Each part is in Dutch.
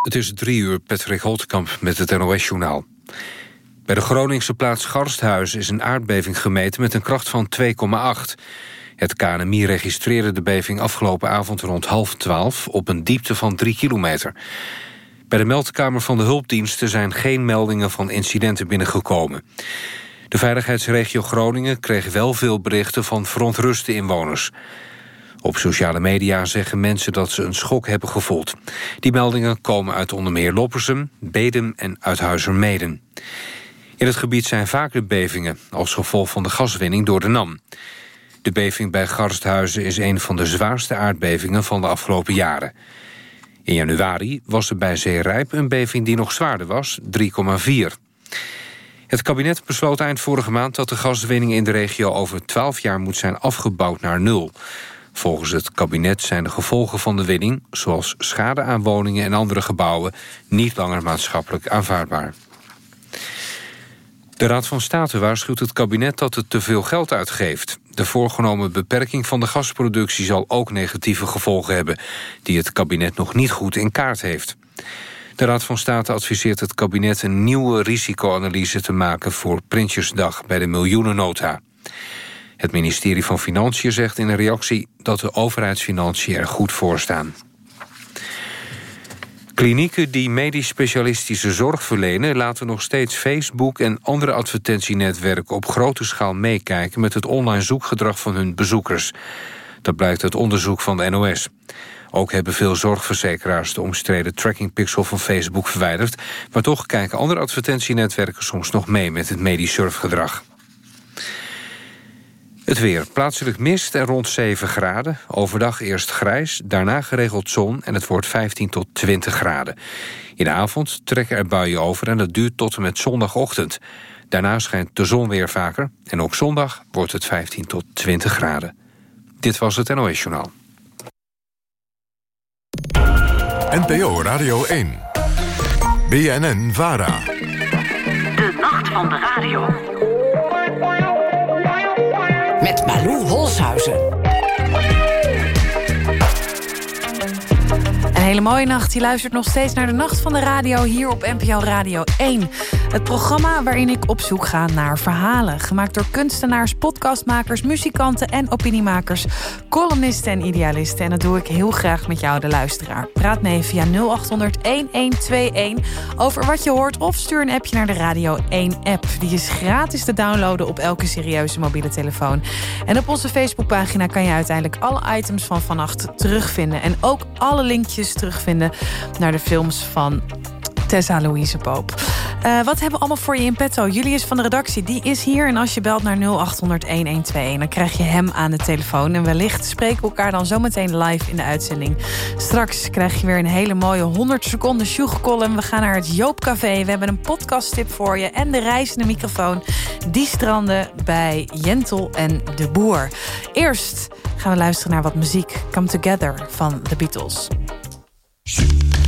Het is drie uur, Patrick Holtkamp met het NOS-journaal. Bij de Groningse plaats Garsthuis is een aardbeving gemeten met een kracht van 2,8. Het KNMI registreerde de beving afgelopen avond rond half twaalf... op een diepte van 3 kilometer. Bij de meldkamer van de hulpdiensten zijn geen meldingen van incidenten binnengekomen. De veiligheidsregio Groningen kreeg wel veel berichten van verontruste inwoners. Op sociale media zeggen mensen dat ze een schok hebben gevoeld. Die meldingen komen uit onder meer Loppersum, Bedum en Uithuizermeden. In het gebied zijn vaker bevingen... als gevolg van de gaswinning door de NAM. De beving bij Garsthuizen is een van de zwaarste aardbevingen... van de afgelopen jaren. In januari was er bij Zeerijp een beving die nog zwaarder was, 3,4. Het kabinet besloot eind vorige maand dat de gaswinning in de regio... over 12 jaar moet zijn afgebouwd naar nul... Volgens het kabinet zijn de gevolgen van de winning... zoals schade aan woningen en andere gebouwen... niet langer maatschappelijk aanvaardbaar. De Raad van State waarschuwt het kabinet dat het te veel geld uitgeeft. De voorgenomen beperking van de gasproductie zal ook negatieve gevolgen hebben... die het kabinet nog niet goed in kaart heeft. De Raad van State adviseert het kabinet een nieuwe risicoanalyse te maken... voor Prinsjesdag bij de miljoenennota. Het ministerie van Financiën zegt in een reactie dat de overheidsfinanciën er goed voor staan. Klinieken die medisch specialistische zorg verlenen... laten nog steeds Facebook en andere advertentienetwerken... op grote schaal meekijken met het online zoekgedrag van hun bezoekers. Dat blijkt uit onderzoek van de NOS. Ook hebben veel zorgverzekeraars de omstreden trackingpixel van Facebook verwijderd... maar toch kijken andere advertentienetwerken soms nog mee met het medisch surfgedrag. Het weer. Plaatselijk mist en rond 7 graden. Overdag eerst grijs, daarna geregeld zon en het wordt 15 tot 20 graden. In de avond trekken er buien over en dat duurt tot en met zondagochtend. Daarna schijnt de zon weer vaker en ook zondag wordt het 15 tot 20 graden. Dit was het NOS Journaal. NPO Radio 1. BNN Vara. De nacht van de radio met Malou Holshuizen. Hele mooie nacht. Je luistert nog steeds naar de Nacht van de Radio hier op NPO Radio 1. Het programma waarin ik op zoek ga naar verhalen. Gemaakt door kunstenaars, podcastmakers, muzikanten en opiniemakers. Columnisten en idealisten. En dat doe ik heel graag met jou, de luisteraar. Praat mee via 0800-1121 over wat je hoort. Of stuur een appje naar de Radio 1 app. Die is gratis te downloaden op elke serieuze mobiele telefoon. En op onze Facebookpagina kan je uiteindelijk alle items van vannacht terugvinden. En ook alle linkjes terugvinden naar de films van Tessa Louise Poop. Uh, wat hebben we allemaal voor je in petto? Julius van de redactie, die is hier. En als je belt naar 0800-1121, dan krijg je hem aan de telefoon. En wellicht spreken we elkaar dan zometeen live in de uitzending. Straks krijg je weer een hele mooie 100 seconden sjoegcolumn. We gaan naar het Joopcafé. We hebben een podcasttip voor je. En de reizende microfoon. Die stranden bij Jentel en de Boer. Eerst gaan we luisteren naar wat muziek. Come Together van The Beatles. Shoot.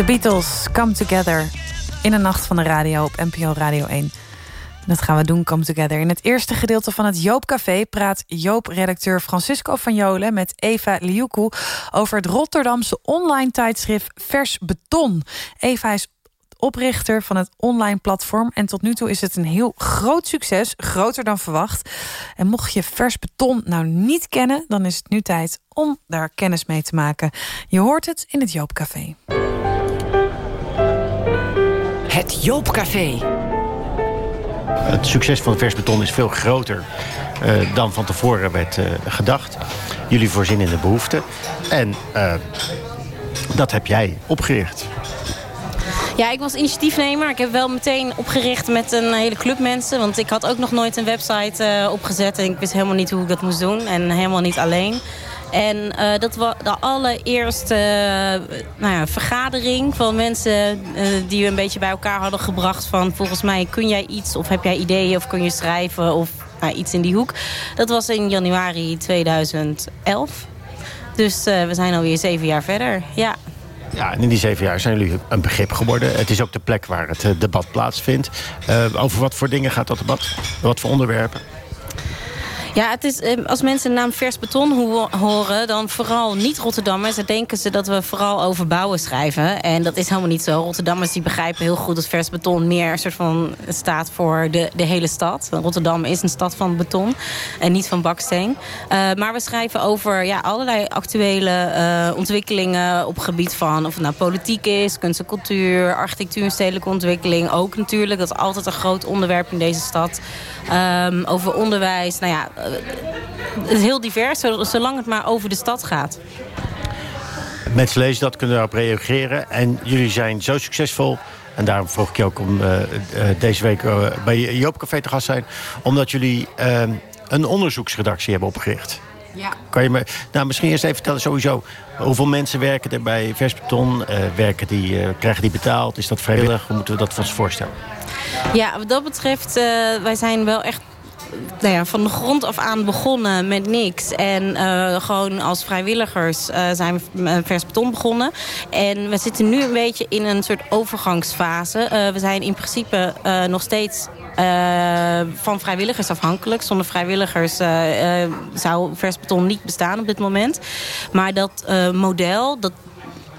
The Beatles, Come Together. In een nacht van de radio op NPO Radio 1. Dat gaan we doen, Come Together. In het eerste gedeelte van het Joop Café praat Joop-redacteur Francisco van Jolen met Eva Liuku over het Rotterdamse online tijdschrift Vers Beton. Eva is oprichter van het online platform. En tot nu toe is het een heel groot succes, groter dan verwacht. En mocht je vers beton nou niet kennen... dan is het nu tijd om daar kennis mee te maken. Je hoort het in het Joopcafé. Het Joopcafé. Het succes van vers beton is veel groter uh, dan van tevoren werd uh, gedacht. Jullie voorzien in de behoeften. En uh, dat heb jij opgericht. Ja, ik was initiatiefnemer. Ik heb wel meteen opgericht met een hele club mensen. Want ik had ook nog nooit een website uh, opgezet. En ik wist helemaal niet hoe ik dat moest doen. En helemaal niet alleen. En uh, dat was de allereerste uh, nou ja, vergadering van mensen uh, die we een beetje bij elkaar hadden gebracht. Van volgens mij kun jij iets of heb jij ideeën of kun je schrijven of nou, iets in die hoek. Dat was in januari 2011. Dus we zijn alweer zeven jaar verder. Ja. Ja, en in die zeven jaar zijn jullie een begrip geworden. Het is ook de plek waar het eh, debat plaatsvindt. Over wat voor dingen gaat dat debat? Wat voor onderwerpen? Ja, het is, ehm, als mensen de naam vers beton horen... dan vooral niet Rotterdammers. Dan denken ze dat we vooral over bouwen schrijven. En dat is helemaal niet zo. Rotterdammers die begrijpen heel goed dat vers beton... meer een soort van staat voor de, de hele stad. Rotterdam is een stad van beton en niet van baksteen. Uh, maar we schrijven over ja, allerlei actuele uh, ontwikkelingen... op gebied van of het nou politiek is, kunst en cultuur... architectuur en stedelijke ontwikkeling. Ook natuurlijk, dat is altijd een groot onderwerp in deze stad. Um, over onderwijs, nou ja het is heel divers, zolang het maar over de stad gaat. Mensen lezen dat, kunnen daarop reageren. En jullie zijn zo succesvol... En daarom vroeg ik je ook om uh, uh, deze week uh, bij Joop Café te gast zijn. Omdat jullie ehm, een onderzoeksredactie hebben opgericht. Ja. Kan je me nou, misschien eerst even vertellen sowieso... hoeveel mensen werken er bij Versbeton? werken die, krijgen die betaald? Is dat vrijwillig? Hoe moeten we dat voor ons voorstellen? Ja, wat dat betreft, wij zijn wel echt nou van de grond af aan begonnen met niks. En uh, gewoon als vrijwilligers uh, zijn we vers beton begonnen. En we zitten nu een beetje in een soort overgangsfase. Uh, we zijn in principe nog steeds van vrijwilligers afhankelijk. Zonder vrijwilligers zou vers beton niet bestaan op dit moment. Maar dat model, dat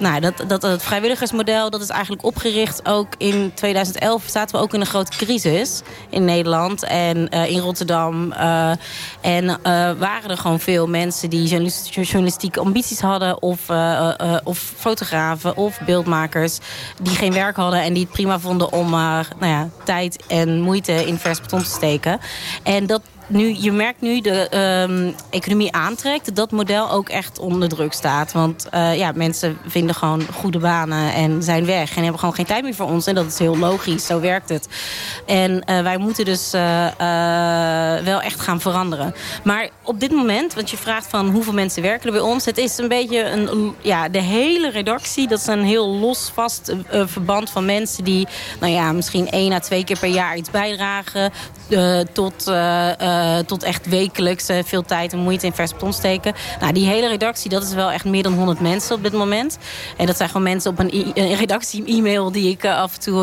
nou, dat, dat, het vrijwilligersmodel dat is eigenlijk opgericht. Ook in 2011 zaten we ook in een grote crisis in Nederland en uh, in Rotterdam. Uh, en uh, waren er gewoon veel mensen die journalistieke ambities hadden... of, of fotografen of beeldmakers die geen werk hadden... en die het prima vonden om nou ja, tijd en moeite in vers beton te steken. En dat nu, je merkt nu de um, economie aantrekt... dat model ook echt onder druk staat. Want uh, ja, mensen vinden gewoon goede banen en zijn weg... en hebben gewoon geen tijd meer voor ons. En dat is heel logisch, zo werkt het. En uh, wij moeten dus uh, wel echt gaan veranderen. Maar op dit moment, want je vraagt van hoeveel mensen werken er bij ons... het is een beetje een, ja, de hele redactie... dat is een heel los, vast verband van mensen... die nou ja, misschien één à twee keer per jaar iets bijdragen... tot... tot echt wekelijks uh, veel tijd en moeite in vers beton steken. Nou, die hele redactie, dat is wel echt meer dan 100 mensen op dit moment. En dat zijn gewoon mensen op een, een redactie-e-mail... die ik uh, af en toe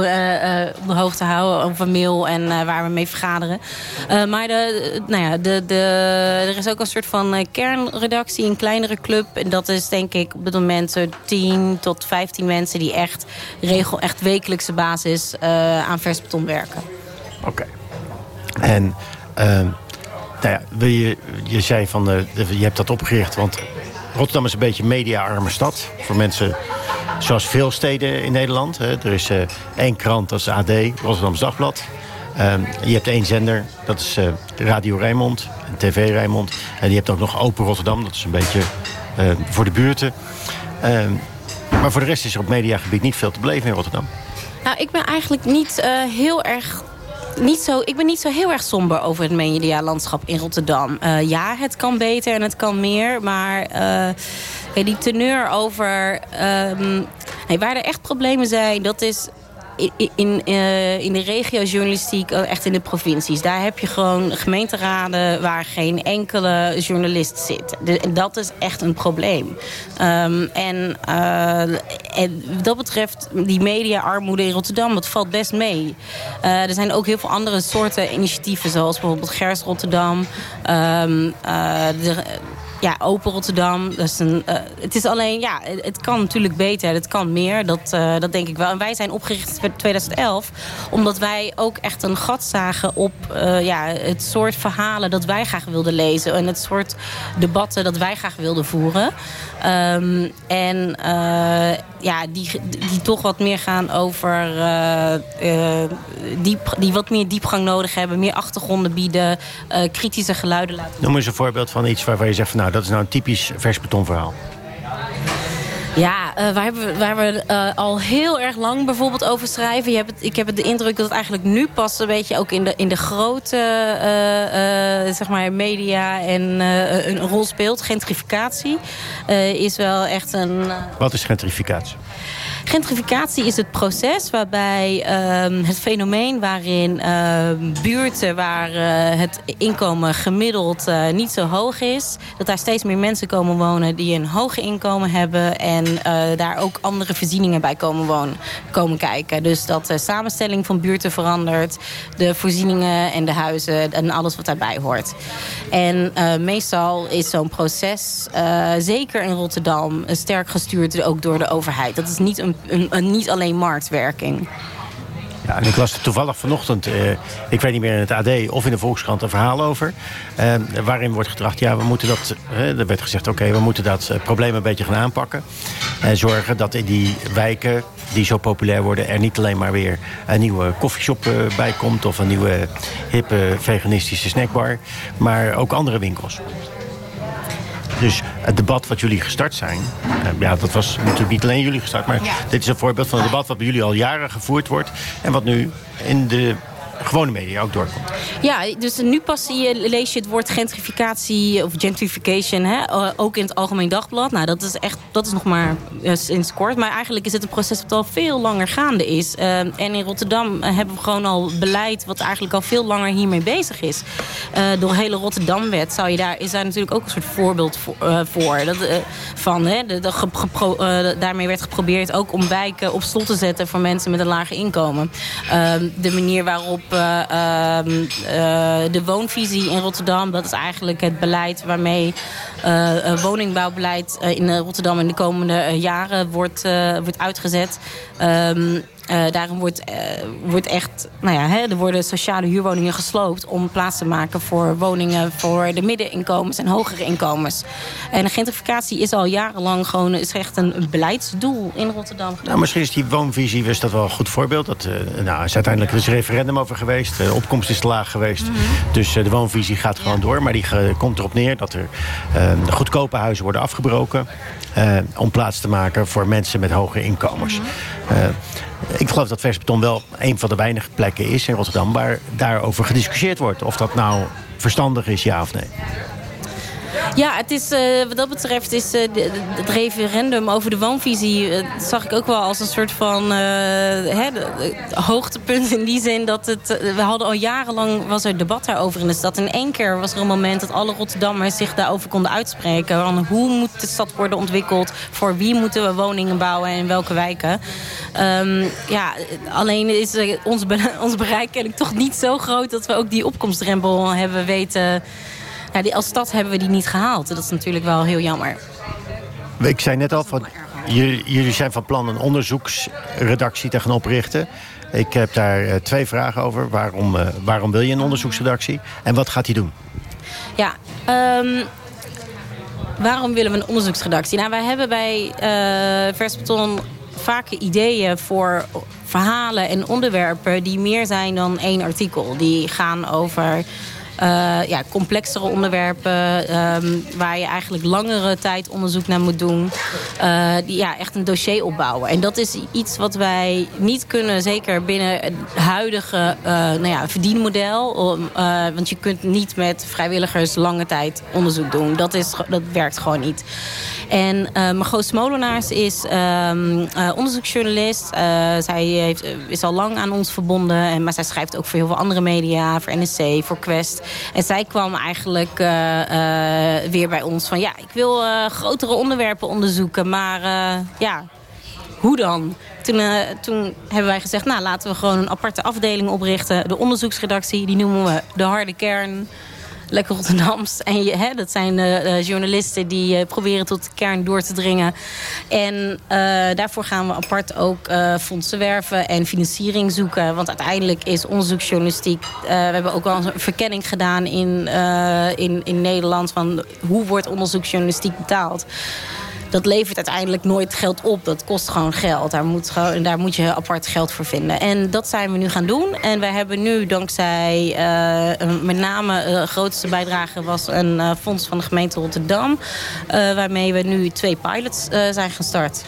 op de hoogte hou over mail en waar we mee vergaderen. maar de, nou ja, de, de, er is ook een soort van kernredactie, een kleinere club. En dat is denk ik op dit moment 10 tot 15 mensen... die echt, regel, echt wekelijkse basis aan vers beton werken. Oké. En... Uh, nou ja, je, je zei van, de, je hebt dat opgericht, want Rotterdam is een beetje een media-arme stad. Voor mensen zoals veel steden in Nederland. Hè. Er is uh, één krant, dat is AD, Rotterdams Dagblad. Um, je hebt één zender, dat is uh, Radio Rijnmond TV Rijnmond. En je hebt ook nog Open Rotterdam, dat is een beetje voor de buurten. Um, maar voor de rest is er op mediagebied niet veel te beleven in Rotterdam. Nou, ik ben eigenlijk niet heel erg niet zo, ik ben niet zo heel erg somber over het medialandschap in Rotterdam. Uh, ja, het kan beter en het kan meer. Maar uh, die teneur over... Um, waar er echt problemen zijn, dat is in, in, uh, in de regiojournalistiek, echt in de provincies... daar heb je gewoon gemeenteraden waar geen enkele journalist zit. Dat is echt een probleem. En, uh, en wat dat betreft, die media-armoede in Rotterdam... dat valt best mee. Er zijn ook heel veel andere soorten initiatieven... zoals bijvoorbeeld Gers Rotterdam... Um, de, ja, Open Rotterdam. Dus een, uh, het is alleen, ja, het kan natuurlijk beter. Het kan meer, dat, uh, dat denk ik wel. En wij zijn opgericht in 2011. Omdat wij ook echt een gat zagen op uh, ja, het soort verhalen dat wij graag wilden lezen. En het soort debatten dat wij graag wilden voeren. Um, en ja, die, die toch wat meer gaan over... diep, die wat meer diepgang nodig hebben. Meer achtergronden bieden. kritische geluiden laten Noem eens een voorbeeld van iets waarvan je zegt... Van, nou, dat is nou een typisch versbetonverhaal. Ja, uh, waar, hebben, waar we uh, al heel erg lang bijvoorbeeld over schrijven. Je hebt het, ik heb het de indruk dat het eigenlijk nu pas een beetje ook in de, in de grote uh, zeg maar media en een rol speelt. Gentrificatie is wel echt een... Wat is gentrificatie? Gentrificatie is het proces waarbij uh, het fenomeen waarin uh, buurten waar uh, het inkomen gemiddeld uh, niet zo hoog is, dat daar steeds meer mensen komen wonen die een hoog inkomen hebben en daar ook andere voorzieningen bij komen wonen, komen kijken. Dus dat de samenstelling van buurten verandert, de voorzieningen en de huizen en alles wat daarbij hoort. En meestal is zo'n proces, zeker in Rotterdam, sterk gestuurd ook door de overheid. Dat is niet een een, niet alleen marktwerking. Ja, en ik las er toevallig vanochtend, uh, ik weet niet meer in het AD of in de Volkskrant, een verhaal over. Uh, waarin wordt gedacht, ja, we moeten dat. Er werd gezegd, oké, we moeten dat probleem een beetje gaan aanpakken. En zorgen dat in die wijken die zo populair worden, er niet alleen maar weer een nieuwe koffieshop bij komt of een nieuwe hippe veganistische snackbar, maar ook andere winkels. Dus het debat wat jullie gestart zijn... Uh, ja, dat was natuurlijk niet alleen jullie gestart... maar ja. dit is een voorbeeld van een debat wat bij jullie al jaren gevoerd wordt... en wat nu in de gewone media ook doorkomt. Ja, dus nu pas je, lees je het woord gentrificatie of gentrification, hè, ook in het Algemeen Dagblad. Nou, dat is echt, dat is nog maar uh, sinds kort. Maar eigenlijk is het een proces dat al veel langer gaande is. Uh, en in Rotterdam hebben we gewoon al beleid wat eigenlijk al veel langer hiermee bezig is. Door de hele Rotterdamwet zou je daar, is daar natuurlijk ook een soort voorbeeld voor. van, hè, daarmee werd geprobeerd ook om wijken op slot te zetten voor mensen met een lager inkomen. Ehm, de manier waarop de woonvisie in Rotterdam. Dat is eigenlijk het beleid waarmee uh, woningbouwbeleid in Rotterdam in de komende jaren wordt, wordt uitgezet. Um, uh, daarom wordt, uh, wordt echt, nou ja, hè, er worden sociale huurwoningen gesloopt om plaats te maken voor woningen voor de middeninkomens en hogere inkomens. En de gentrificatie is al jarenlang gewoon is echt een beleidsdoel in Rotterdam. Nou, misschien is die woonvisie is dat wel een goed voorbeeld. Dat, uh, nou, is uiteindelijk er is een referendum over geweest. De opkomst is te laag geweest. Mm -hmm. Dus de woonvisie gaat gewoon ja. door. Maar die komt erop neer dat er goedkope huizen worden afgebroken. om plaats te maken voor mensen met hoge inkomens. Mm -hmm. Ik geloof dat versbeton wel een van de weinige plekken is in Rotterdam... waar daarover gediscussieerd wordt. Of dat nou verstandig is, ja of nee. Ja, het is, uh, wat dat betreft is de, het referendum over de woonvisie... Uh, zag ik ook wel als een soort van hè, hoogtepunt in die zin... dat het, we hadden al jarenlang was er debat daarover in de stad. En één keer was er een moment dat alle Rotterdammers zich daarover konden uitspreken. Van hoe moet de stad worden ontwikkeld? Voor wie moeten we woningen bouwen en in welke wijken? Um, ja, alleen is ons, ons bereik kennelijk toch niet zo groot... dat we ook die opkomstdrempel hebben weten... Ja, die, als stad hebben we die niet gehaald. Dat is natuurlijk wel heel jammer. Ik zei net al, van, jullie, zijn van plan een onderzoeksredactie te gaan oprichten. Ik heb daar uh, twee vragen over. Waarom, uh, waarom wil je een onderzoeksredactie? En wat gaat die doen? Ja, um, waarom willen we een onderzoeksredactie? Nou, wij hebben bij uh, Versbeton vaak ideeën voor verhalen en onderwerpen... die meer zijn dan één artikel. Die gaan over ja, complexere onderwerpen... Ehm, waar je eigenlijk langere tijd onderzoek naar moet doen. die, ja, echt een dossier opbouwen. En dat is iets wat wij niet kunnen, zeker binnen het huidige nou ja, verdienmodel. want je kunt niet met vrijwilligers lange tijd onderzoek doen. Dat, is, dat werkt gewoon niet. En uh, Margot Smolenaars is uh, onderzoeksjournalist. Zij heeft, is al lang aan ons verbonden. En, maar zij schrijft ook voor heel veel andere media. Voor NSC, voor Quest. En zij kwam eigenlijk weer bij ons van... ja, ik wil grotere onderwerpen onderzoeken. Maar ja, hoe dan? Toen, toen, hebben wij gezegd, nou laten we gewoon een aparte afdeling oprichten. De onderzoeksredactie, die noemen we de harde kern lekker Rotterdams. En je, hè, dat zijn uh, journalisten die uh, proberen tot de kern door te dringen. En daarvoor gaan we apart ook fondsen werven en financiering zoeken. Want uiteindelijk is onderzoeksjournalistiek... we hebben ook wel een verkenning gedaan in, in, in Nederland... van hoe wordt onderzoeksjournalistiek betaald dat levert uiteindelijk nooit geld op. Dat kost gewoon geld. Daar moet, gewoon, daar moet je apart geld voor vinden. En dat zijn we nu gaan doen. En we hebben nu dankzij uh, met name de uh, grootste bijdrage was een uh, fonds van de gemeente Rotterdam. Eh, waarmee we nu twee pilots zijn gestart.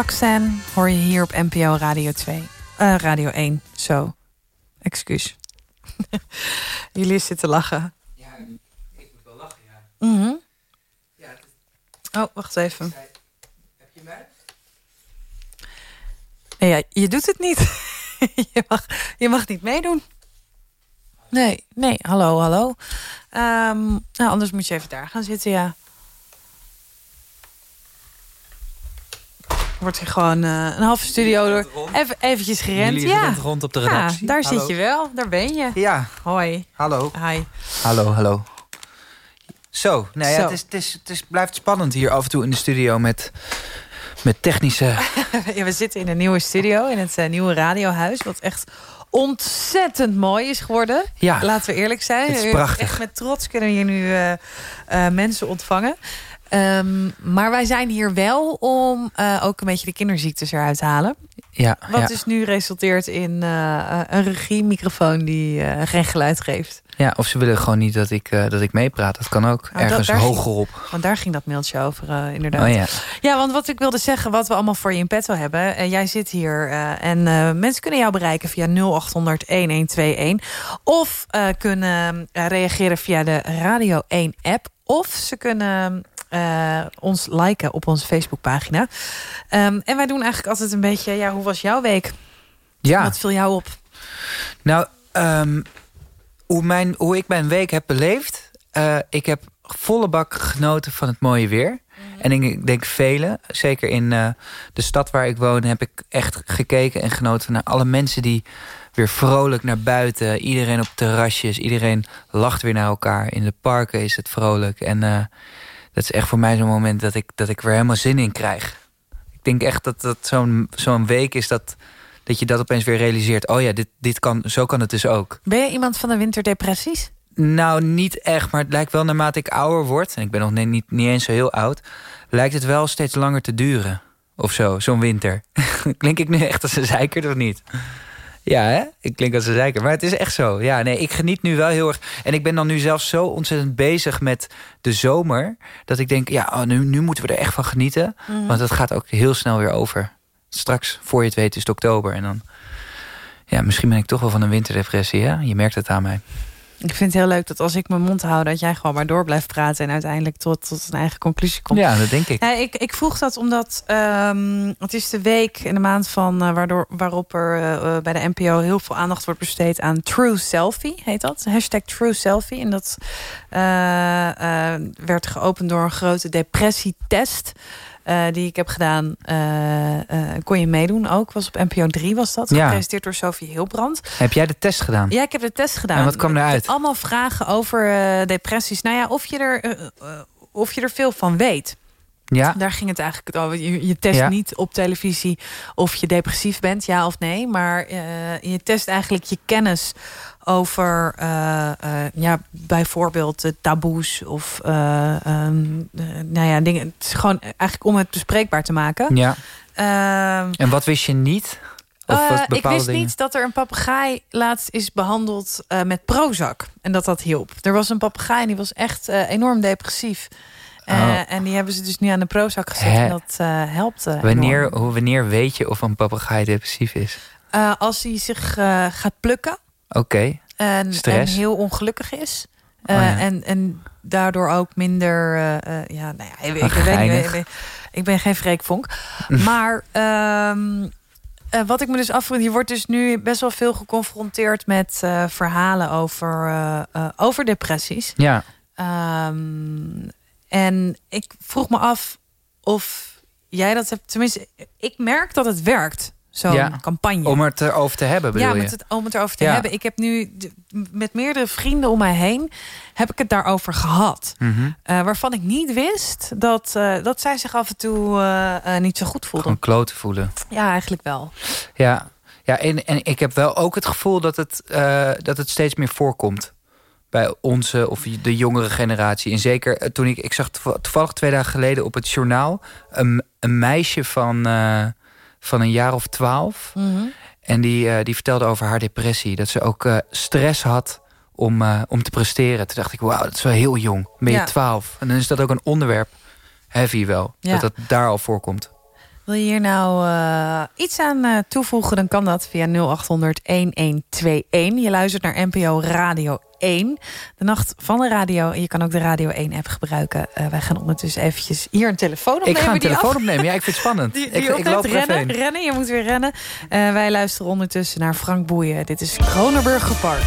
Roxanne hoor je hier op NPO Radio 2. Uh, eh, Radio 1, zo. Excuus. Jullie zitten lachen. Ja, ik moet wel lachen, ja. Mm -hmm. ja is... Oh, wacht even. Heb je mij? Nee, ja, je doet het niet. je, mag, je mag niet meedoen. Nee, nee, hallo, hallo. Um, nou, anders moet je even daar gaan zitten, ja. Wordt hier gewoon eh, een halve studio door. Even eventjes gerend. Ja. rond rond op de ja, redactie. daar Hallo. zit je wel. Daar ben je. Ja, Hoi. hallo. Hi. Hallo, hallo. Zo, nou ja, Zo. Het, is, het, is, het is, blijft spannend hier af en toe in de studio met, met technische... Ja, we zitten in een nieuwe studio in het eh, nieuwe radiohuis. Wat echt ontzettend mooi is geworden. Ja, Laten we eerlijk zijn. Het is prachtig. Echt met trots kunnen we hier nu eh, mensen ontvangen. Ehm, maar wij zijn hier wel om eh, ook een beetje de kinderziektes eruit te halen. ja, Wat ja, dus nu resulteert in eh, een regiemicrofoon die geen geluid geeft. ja, of ze willen gewoon niet dat ik, dat ik meepraat. Dat kan ook. dat- Ergens daar- hoger op. Want daar ging dat mailtje over, inderdaad. Oh ja. Ja, want wat ik wilde zeggen, wat we allemaal voor je in petto hebben. eh, jij zit hier en mensen kunnen jou bereiken via 0800 1121. Of kunnen reageren via de Radio 1 app. Of ze kunnen eh, ons liken op onze Facebookpagina. Ehm, en wij doen eigenlijk altijd een beetje, ja, hoe was jouw week? Ja, Wat viel jou op? nou, ehm, hoe, mijn, hoe ik mijn week heb beleefd... eh, ik heb volle bak genoten van het mooie weer. En ik- denk velen, zeker in eh, de stad waar ik woon... heb ik echt gekeken en genoten naar alle mensen die weer vrolijk naar buiten. Iedereen op terrasjes, iedereen lacht weer naar elkaar. In de parken is het vrolijk. En dat is echt voor mij zo'n moment dat ik, dat ik weer helemaal zin in krijg. Ik denk echt dat dat zo'n zo'n week is dat, dat je dat opeens weer realiseert. Oh ja, dit, dit kan, zo kan het dus ook. Ben je iemand van de winterdepressies? Nou, niet echt, maar het lijkt wel naarmate ik ouder word... en ik ben nog niet, niet, niet eens zo heel oud... lijkt het wel steeds langer te duren. Of zo, zo'n winter. Klink ik nu echt als een zeiker of niet? Ja, hè? Ik klink als een zeiker. Maar het is echt zo. Ja, nee, ik geniet nu wel heel erg. En ik ben dan nu zelfs zo ontzettend bezig met de zomer... dat ik denk, ja, oh, nu, nu moeten we er echt van genieten. Want het gaat ook heel snel weer over. Straks, voor je het weet, is het oktober. En dan... Ja, misschien ben ik toch wel van een winterdepressie, hè? Je merkt het aan mij. Ik vind het heel leuk dat als ik mijn mond hou... dat jij gewoon maar door blijft praten... en uiteindelijk tot, tot een eigen conclusie komt. Ja, dat denk ik. Ja, ik, ik vroeg dat omdat ehm, het is de week in de maand van eh, waardoor, waarop er eh, eh, bij de NPO heel veel aandacht wordt besteed aan True Selfie, heet dat. Hashtag True Selfie. En dat werd geopend door een grote depressietest. Eh, die ik heb gedaan, eh, eh, kon je meedoen ook. Was op NPO 3 was dat. Ja. Gepresenteerd door Sophie Hilbrand. Heb jij de test gedaan? Ja, ik heb de test gedaan. En wat kwam eruit? Allemaal vragen over depressies. Nou ja, of je er, of je er veel van weet. Ja? Daar ging het eigenlijk over. Je, je test Ja. niet op televisie of je depressief bent, ja of nee. Maar je test eigenlijk je kennis over eh, eh, ja, bijvoorbeeld taboes of eh, ehm, eh, nou ja, dingen. Het is gewoon eigenlijk om het bespreekbaar te maken. Ja. Ehm, En wat wist je niet? Of was ik wist dingen? niet dat er een papegaai laatst is behandeld eh, met Prozac. En dat dat hielp. Er was een papegaai en die was echt enorm depressief. Oh. En die hebben ze dus nu aan de Prozac gezet. Hè? En dat helpt Wanneer, hoe, wanneer weet je of een papegaai depressief is? Als hij zich gaat plukken Oké. en, en heel ongelukkig is. Eh, Oh ja. en, en daardoor ook minder... eh, eh, ja, nou ja, ik, ik, weet niet, ik, ben- ik ben geen freekvonk. maar ehm, eh, wat ik me dus afvroeg... je wordt dus nu best wel veel geconfronteerd met eh, verhalen over, eh, eh, over depressies. Ja. Ehm, en ik vroeg me af of jij dat hebt... Tenminste, ik merk dat het werkt, zo'n Ja. campagne. Om het erover te hebben, bedoel Ja, je? met het, om het erover te Ja. hebben. Ik heb nu met meerdere vrienden om mij heen... heb ik het daarover gehad. Mhm. Eh, waarvan ik niet wist dat, eh, dat zij zich af en toe eh, niet zo goed voelden. Gewoon kloten voelen. Ja, eigenlijk wel. Ja, ja en, en ik heb wel ook het gevoel dat het, dat het steeds meer voorkomt. Bij onze of de jongere generatie. En zeker toen ik... Ik zag toeval- toevallig twee dagen geleden op het journaal... een, een meisje van, van een jaar of twaalf. En die, eh, die vertelde over haar depressie. Dat ze ook eh, stress had om, eh, om te presteren. Toen dacht ik, wauw, dat is wel heel jong. Ben je Ja. twaalf? En dan is dat ook een onderwerp. Heavy wel. Ja. Dat dat daar al voorkomt. Wil je hier nou iets aan toevoegen, dan kan dat via 0800 1121. Je luistert naar NPO Radio 1. De nacht van de radio. En je kan ook de Radio 1 app gebruiken. Eh, wij gaan ondertussen eventjes hier een telefoon opnemen. Ik ga een telefoon af- opnemen. Ja, ik vind het spannend. Die, die ik, ik loop er even rennen, heen. rennen, je moet weer rennen. Eh, wij luisteren ondertussen naar Frank Boeien. Dit is Kronenburger Park.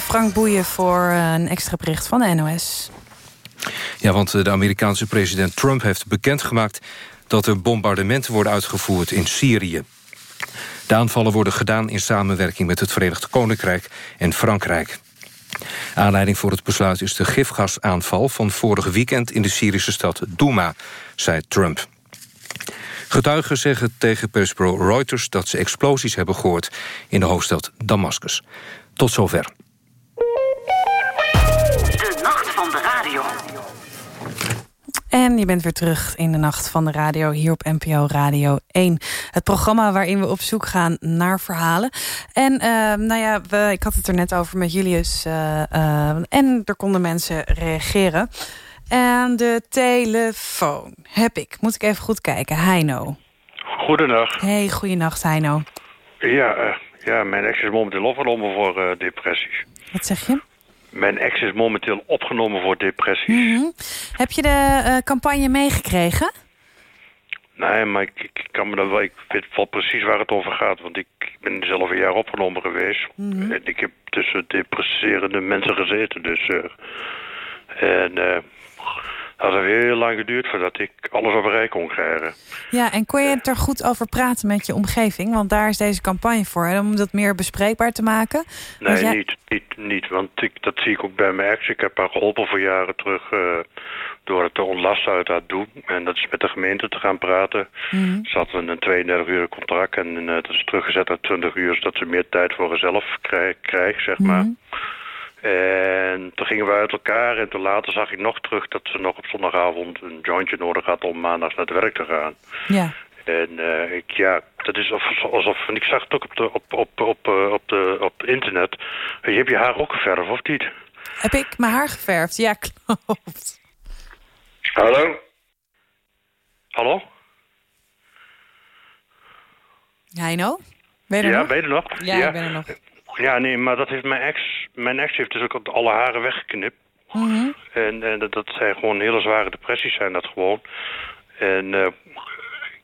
Frank Boeien voor een extra bericht van de NOS. Ja, want de Amerikaanse president Trump heeft bekendgemaakt... dat er bombardementen worden uitgevoerd in Syrië. De aanvallen worden gedaan in samenwerking met het Verenigd Koninkrijk en Frankrijk. Aanleiding voor het besluit is de gifgasaanval van vorige weekend... in de Syrische stad Douma, zei Trump. Getuigen zeggen tegen persbureau Reuters dat ze explosies hebben gehoord... in de hoofdstad Damascus. Tot zover. En je bent weer terug in de nacht van de radio hier op NPO Radio 1. Het programma waarin we op zoek gaan naar verhalen. En uh, nou ja, we, ik had het er net over met Julius. Uh, uh, en er konden mensen reageren. En de telefoon heb ik. Moet ik even goed kijken. Heino. Goedendag. Hey, goedenacht Heino. Ja, ja, mijn ex is momenteel opgenomen voor depressies. Wat zeg je? Mijn ex is momenteel opgenomen voor depressies. Mm -hmm. Heb je de uh, campagne meegekregen? Nee, maar ik, ik, kan me dat wel, ik weet wel precies waar het over gaat. Want ik ben zelf een jaar opgenomen geweest. Mm -hmm. En ik heb tussen depresserende mensen gezeten. Dus, uh, en uh, dat heeft heel lang geduurd voordat ik alles op een rij kon krijgen. Ja, en kon je het er goed over praten met je omgeving? Want daar is deze campagne voor, hè? om dat meer bespreekbaar te maken. Nee, jij... niet, niet, niet. Want ik, dat zie ik ook bij mijn ex. Ik heb haar geholpen voor jaren terug uh, door het te ontlasten uit haar doen. En dat is met de gemeente te gaan praten. Mm -hmm. Ze had een 32 uur contract en uh, dat is teruggezet naar 20 uur... zodat ze meer tijd voor zichzelf krijgt, krijg, zeg maar. Mm -hmm. En toen gingen we uit elkaar en toen later zag ik nog terug dat ze nog op zondagavond een jointje nodig had om maandags naar het werk te gaan. Ja. En uh, ik, ja, dat is alsof, alsof, en ik zag het ook op, de, op, op, op, uh, op, de, op internet. Je hebt je haar ook geverfd, of niet? Heb ik mijn haar geverfd? Ja, klopt. Hallo? Hallo? Heino? Ben je er ja, nog? ben je er nog? Ja, ja, ik ben er nog. Ja, nee, maar dat heeft mijn ex... Mijn ex heeft dus ook alle haren weggeknipt. Mm -hmm. En, en dat, dat zijn gewoon hele zware depressies zijn dat gewoon. En, uh,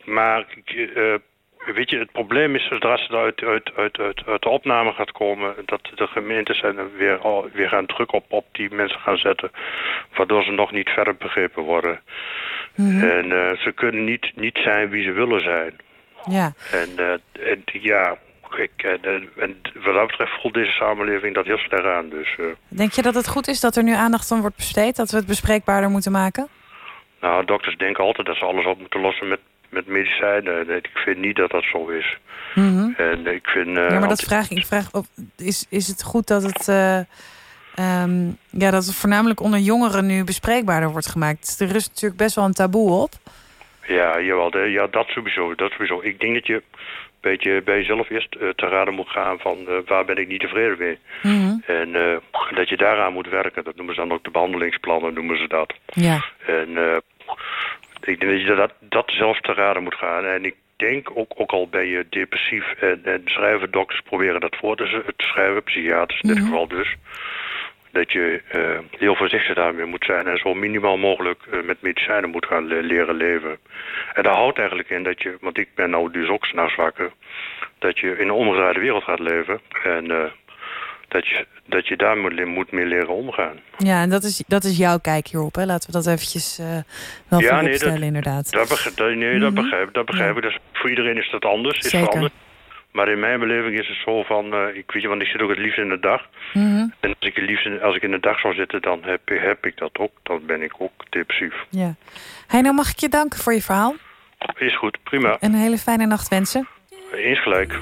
maar, uh, weet je, het probleem is zodra ze uit, uit, uit, uit, uit de opname gaat komen... dat de gemeentes en weer, al, weer gaan druk op, op die mensen gaan zetten... waardoor ze nog niet verder begrepen worden. Mm -hmm. En uh, ze kunnen niet, niet zijn wie ze willen zijn. Ja. En, en ja... Ik, en, en wat dat betreft voelt deze samenleving dat heel slecht aan. Dus, uh... Denk je dat het goed is dat er nu aandacht aan wordt besteed? Dat we het bespreekbaarder moeten maken? Nou, dokters denken altijd dat ze alles op moeten lossen met, met medicijnen. Ik vind niet dat dat zo is. Mm -hmm. En ik vind... Uh, ja, maar dat vraag ik. ik vraag op, is, is het goed dat het... Uh, um, ja, dat het voornamelijk onder jongeren nu bespreekbaarder wordt gemaakt? Er rust natuurlijk best wel een taboe op. Ja, jawel, de, ja dat, sowieso, dat sowieso. Ik denk dat je beetje bij jezelf eerst uh, te raden moet gaan van uh, waar ben ik niet tevreden mee. Mm -hmm. En uh, dat je daaraan moet werken. Dat noemen ze dan ook de behandelingsplannen, noemen ze dat. Ja. En ik denk dat je dat, dat zelf te raden moet gaan. En ik denk ook, ook al ben je depressief en, en schrijven dokters proberen dat voor te, te schrijven, psychiaters in mm -hmm. dit geval dus. Dat je uh, heel voorzichtig daarmee moet zijn en zo minimaal mogelijk uh, met medicijnen moet gaan le leren leven. En dat houdt eigenlijk in dat je, want ik ben nou dus ook s'nachts wakker, dat je in een omgedraaide wereld gaat leven en uh, dat, je, dat je daar moet, moet mee leren omgaan. Ja, en dat is, dat is jouw kijk hierop, hè? Laten we dat eventjes wel ja, nee, dat, inderdaad. Dat nee, mm -hmm. dat begrijp, dat begrijp ik. Dus voor iedereen is dat anders, is Zeker. Maar in mijn beleving is het zo van, uh, ik weet je, want ik zit ook het liefst in de dag. Mm -hmm. En als ik, het liefst in, als ik in de dag zou zitten, dan heb, heb ik dat ook. Dan ben ik ook depressief. Ja. Heino, mag ik je danken voor je verhaal? Is goed, prima. En een hele fijne nacht wensen. Eens gelijk.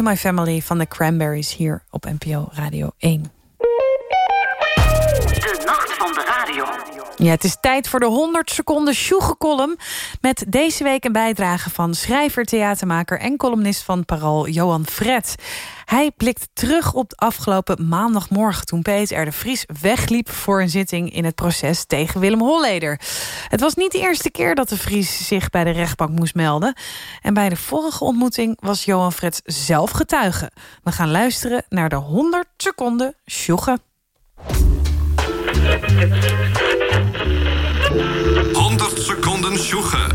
To my family van de Cranberries hier op NPO Radio 1. Ja, het is tijd voor de 100 seconden Sjoege-column... met deze week een bijdrage van schrijver, theatermaker... en columnist van Parool, Johan Fred. Hij blikt terug op de afgelopen maandagmorgen... toen Peter de Vries wegliep voor een zitting... in het proces tegen Willem Holleder. Het was niet de eerste keer dat de Vries zich bij de rechtbank moest melden. En bij de vorige ontmoeting was Johan Fred zelf getuige. We gaan luisteren naar de 100 seconden Sjoege. 100 seconden sjoegen.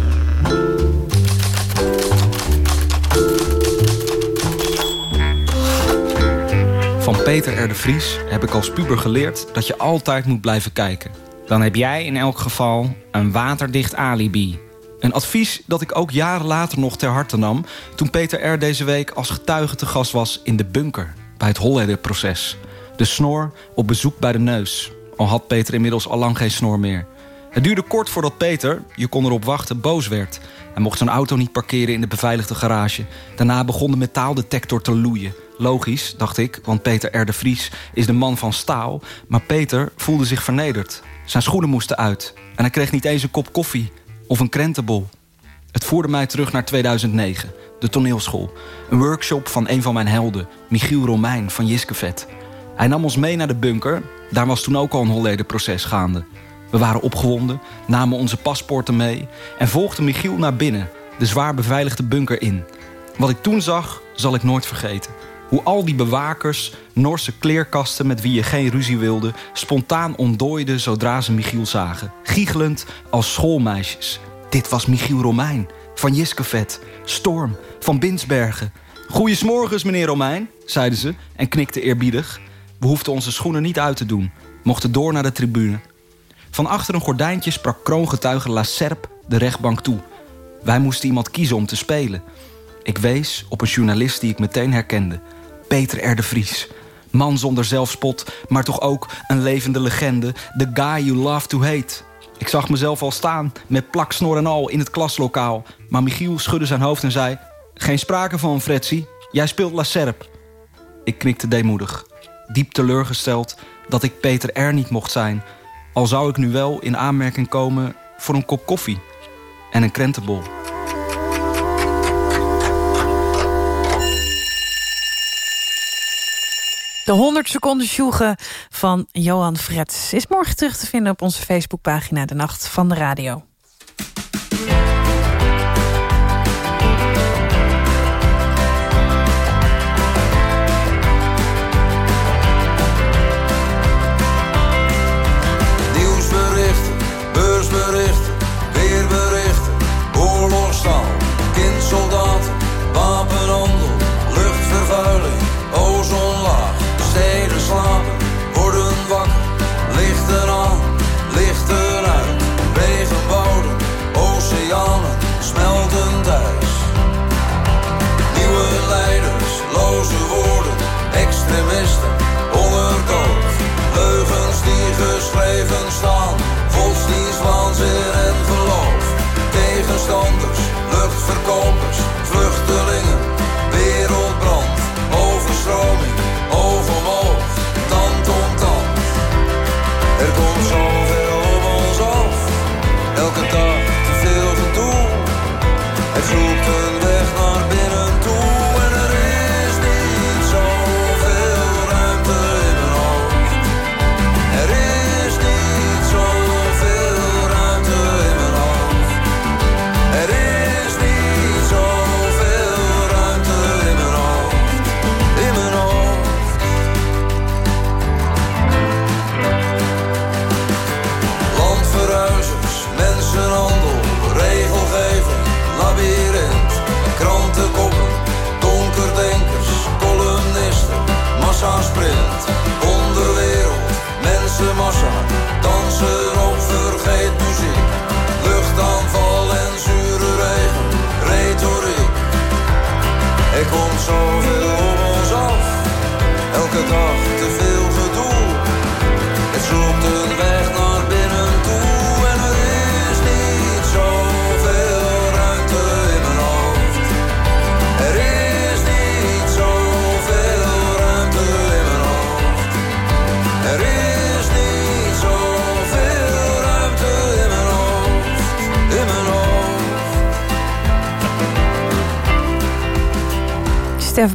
Van Peter R. de Vries heb ik als puber geleerd dat je altijd moet blijven kijken. Dan heb jij in elk geval een waterdicht alibi. Een advies dat ik ook jaren later nog ter harte nam... toen Peter R. deze week als getuige te gast was in de bunker... bij het Holleder-proces. De snor op bezoek bij de neus. Al had Peter inmiddels al lang geen snor meer. Het duurde kort voordat Peter, je kon erop wachten, boos werd. Hij mocht zijn auto niet parkeren in de beveiligde garage. Daarna begon de metaaldetector te loeien. Logisch, dacht ik, want Peter R. Vries is de man van staal. Maar Peter voelde zich vernederd. Zijn schoenen moesten uit. En hij kreeg niet eens een kop koffie of een krentenbol. Het voerde mij terug naar 2009, de toneelschool. Een workshop van een van mijn helden, Michiel Romein van Jiskevet. Hij nam ons mee naar de bunker. Daar was toen ook al een Holleder-proces gaande. We waren opgewonden, namen onze paspoorten mee... en volgden Michiel naar binnen, de zwaar beveiligde bunker in. Wat ik toen zag, zal ik nooit vergeten. Hoe al die bewakers, Norse kleerkasten met wie je geen ruzie wilde... spontaan ontdooiden zodra ze Michiel zagen. Giechelend als schoolmeisjes. Dit was Michiel Romein, van Jiskevet, Storm, van Binsbergen. Goeiesmorgens, meneer Romein, zeiden ze en knikten eerbiedig. We hoefden onze schoenen niet uit te doen, mochten door naar de tribune. Van achter een gordijntje sprak kroongetuige La Serp de rechtbank toe. Wij moesten iemand kiezen om te spelen. Ik wees op een journalist die ik meteen herkende. Peter R. Vries. Man zonder zelfspot, maar toch ook een levende legende. The guy you love to hate. Ik zag mezelf al staan, met plaksnor en al, in het klaslokaal. Maar Michiel schudde zijn hoofd en zei... Geen sprake van, Fretsie. Jij speelt La Serp. Ik knikte deemoedig. Diep teleurgesteld dat ik Peter R. niet mocht zijn... Al zou ik nu wel in aanmerking komen voor een kop koffie en een krentenbol. De 100 seconden sjoegen van Johan Frets is morgen terug te vinden op onze Facebookpagina De Nacht van de Radio. song.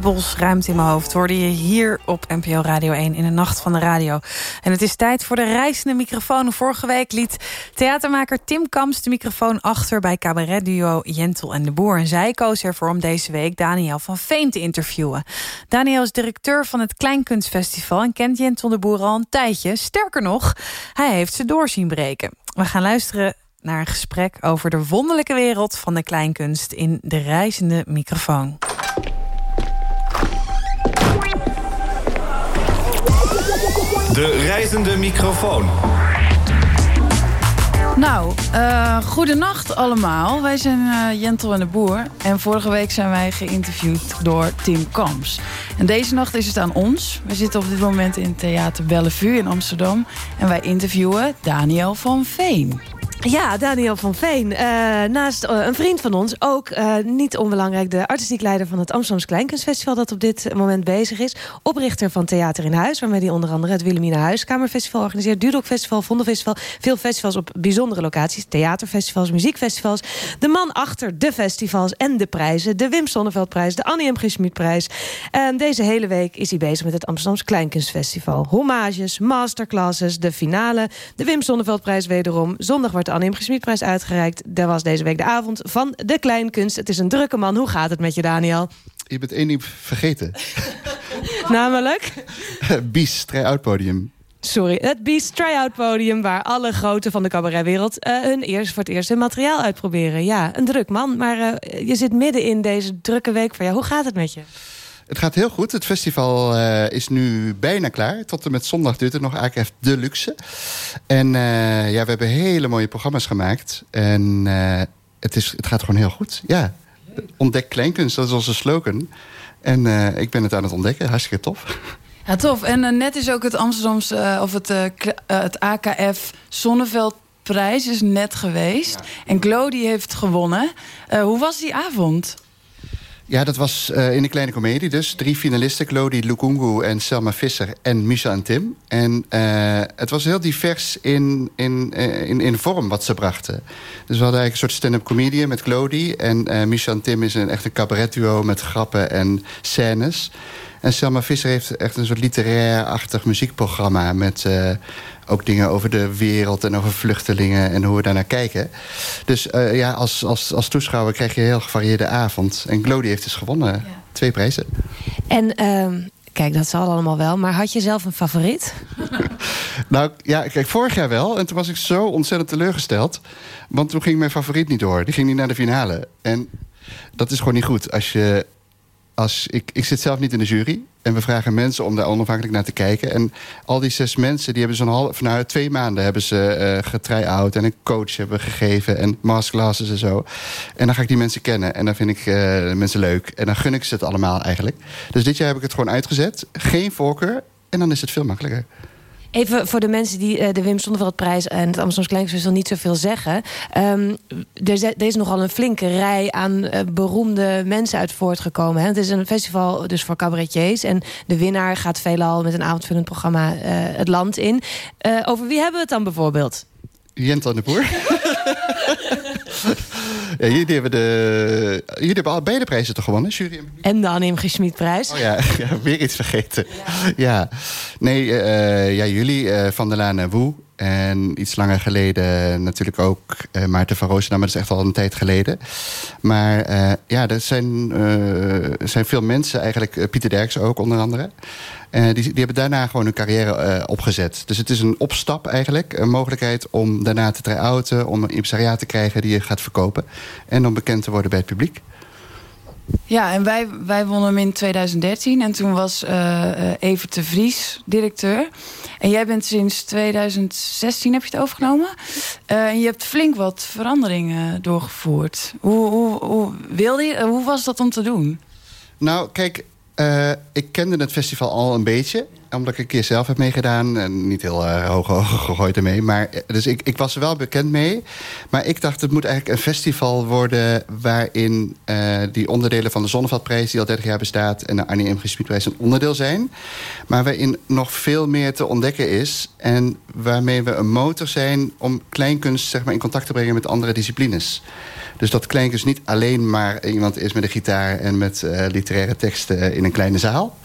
Bos ruimt in mijn hoofd. Hoorde je hier op NPO Radio 1 in de Nacht van de Radio. En het is tijd voor de reizende microfoon. Vorige week liet theatermaker Tim Kamps de microfoon achter... bij cabaretduo Jentel en de Boer. En zij koos ervoor om deze week Daniel van Veen te interviewen. Daniel is directeur van het Kleinkunstfestival... en kent Jentel de Boer al een tijdje. Sterker nog, hij heeft ze doorzien breken. We gaan luisteren naar een gesprek over de wonderlijke wereld van de kleinkunst... in de reizende microfoon. De reizende microfoon. Nou, uh, goedenacht allemaal. Wij zijn uh, Jentel en de Boer. En vorige week zijn wij geïnterviewd door Tim Kamps. En deze nacht is het aan ons. We zitten op dit moment in Theater Bellevue in Amsterdam. En wij interviewen Daniel van Veen. Ja, Daniel van Veen. Uh, naast uh, een vriend van ons, ook uh, niet onbelangrijk... de artistiek leider van het Amsterdamse Kleinkunstfestival... dat op dit moment bezig is. Oprichter van Theater in Huis... waarmee hij onder andere het Wilhelmina Huiskamerfestival organiseert... Dudok Festival, Vondelfestival. Veel festivals op bijzondere locaties. Theaterfestivals, muziekfestivals. De man achter de festivals en de prijzen. De Wim Sonneveldprijs, de Annie M. G. En deze hele week is hij bezig met het Amsterdamse Kleinkunstfestival. Hommages, masterclasses, de finale. De Wim Sonneveldprijs wederom. Zondag wordt de Annie M. Gesmiedprijs uitgereikt. Dat was deze week de avond van de kleinkunst. Het is een drukke man. Hoe gaat het met je, Daniel? Je bent één ding vergeten. Namelijk? Bies, try-out podium. Sorry, het Beast Try-out podium... waar alle groten van de cabaretwereld uh, hun eerst voor het eerst hun materiaal uitproberen. Ja, een druk man, maar uh, je zit midden in deze drukke week voor jou. Hoe gaat het met je? Het gaat heel goed. Het festival uh, is nu bijna klaar. Tot en met zondag duurt het nog AKF Deluxe. En uh, ja, we hebben hele mooie programma's gemaakt. En uh, het, is, het gaat gewoon heel goed. Ja, ontdek kleinkunst, dat is onze slogan. En ik ben het aan het ontdekken. Hartstikke tof. Ja, tof. En net is ook het Amsterdamse, of het, het AKF Zonneveldprijs is net geweest. Ja. En Glody heeft gewonnen. hoe was die avond? Ja, dat was uh, in de kleine komedie dus. Drie finalisten, Claudie Lukungu en Selma Visser en Misha en Tim. En uh, het was heel divers in, in, uh, in, in vorm wat ze brachten. Dus we hadden eigenlijk een soort stand-up comedian met Claudie. En Misha en Tim is een echt een cabaretduo met grappen en scènes. En Selma Visser heeft echt een soort literair-achtig muziekprogramma... met uh, ook dingen over de wereld en over vluchtelingen en hoe we daarnaar kijken. Dus uh, ja, als, als, als toeschouwer krijg je een heel gevarieerde avond. En Glody heeft dus gewonnen. Ja. Twee prijzen. En... Uh... Kijk, dat zal allemaal wel. Maar had je zelf een favoriet? nou, ja, kijk, vorig jaar wel. En toen was ik zo ontzettend teleurgesteld. Want toen ging mijn favoriet niet door. Die ging niet naar de finale. En dat is gewoon niet goed. Als je als ik, ik zit zelf niet in de jury. En we vragen mensen om daar onafhankelijk naar te kijken. En al die zes mensen, die hebben zo'n half, nou, twee maanden hebben ze uh. En een coach hebben gegeven. En masterclasses en zo. En dan ga ik die mensen kennen. En dan vind ik uh, mensen leuk. En dan gun ik ze het allemaal eigenlijk. Dus dit jaar heb ik het gewoon uitgezet. Geen voorkeur. En dan is het veel makkelijker. Even voor de mensen die uh, de Wim Sonneveldprijs en het Amsterdamse Kleinkunstfestival niet zoveel zeggen. Um, er, er, is nogal een flinke rij aan uh, beroemde mensen uit voortgekomen. Hè? Het is een festival dus voor cabaretiers. En de winnaar gaat veelal met een avondvullend programma uh, het land in. over wie hebben we het dan bijvoorbeeld? Jent aan de Boer. ja, jullie hebben, de, jullie hebben al beide prijzen toch gewonnen? Jury en, en de Annie M. prijs. Oh ja, ja, weer iets vergeten. Ja, ja. nee, uh, ja, jullie uh, van der Laan en Woe. En iets langer geleden natuurlijk ook uh, Maarten van Roosendaal. Maar dat is echt al een tijd geleden. Maar ja, er zijn, zijn veel mensen eigenlijk. Pieter Derks ook onder andere. Die, die hebben daarna gewoon hun carrière opgezet. Dus het is een opstap eigenlijk. Een mogelijkheid om daarna te try-outen. Om een impresariaat te krijgen die je gaat verkopen. En om bekend te worden bij het publiek. Ja, en wij, wij wonnen hem in 2013. En toen was uh, Evert de Vries directeur. En jij bent sinds 2016 heb je het overgenomen. Uh, en je hebt flink wat veranderingen doorgevoerd. Hoe, hoe, hoe, wilde je, hoe was dat om te doen? Nou, kijk, uh, ik kende het festival al een beetje. omdat ik een keer zelf heb meegedaan. En niet heel uh, hoog, hoog gegooid ermee. Maar, dus ik, ik was er wel bekend mee. Maar ik dacht, het moet eigenlijk een festival worden... waarin die onderdelen van de Zonnevatprijs... die al 30 jaar bestaat... en de Arnie M. G. Een onderdeel zijn. Maar waarin nog veel meer te ontdekken is. En waarmee we een motor zijn om kleinkunst zeg maar, in contact te brengen... met andere disciplines. Dus dat kleinkunst niet alleen maar iemand is met een gitaar... en met uh, literaire teksten in een kleine zaal.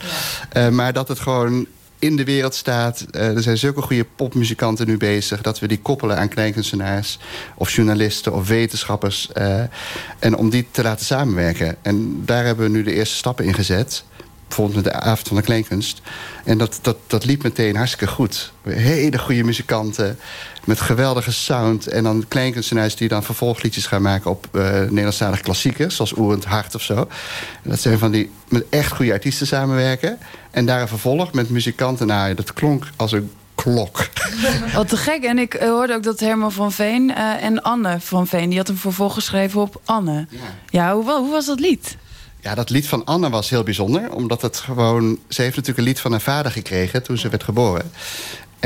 Ja. Uh, maar dat het gewoon in de wereld staat. Uh, er zijn zulke goede popmuzikanten nu bezig... dat we die koppelen aan kleinkunstenaars... of journalisten of wetenschappers. en om die te laten samenwerken. En daar hebben we nu de eerste stappen in gezet bijvoorbeeld met de avond van de kleinkunst. En dat, dat, dat liep meteen hartstikke goed. Hele goede muzikanten met geweldige sound. En dan kleinkunstenaars die dan vervolgliedjes gaan maken... op uh, Nederlandstalige klassiekers, zoals Oerend Hart of zo. En dat zijn van die met echt goede artiesten samenwerken. En daar een vervolg met muzikanten. Nou, dat klonk als een klok. Wat te gek. En ik hoorde ook dat Herman van Veen uh, en Anne van Veen... die had een vervolg geschreven op Anne. Ja, ja hoe, hoe was dat lied? Ja, dat lied van Anne was heel bijzonder. Omdat het gewoon... Ze heeft natuurlijk een lied van haar vader gekregen toen ze werd geboren.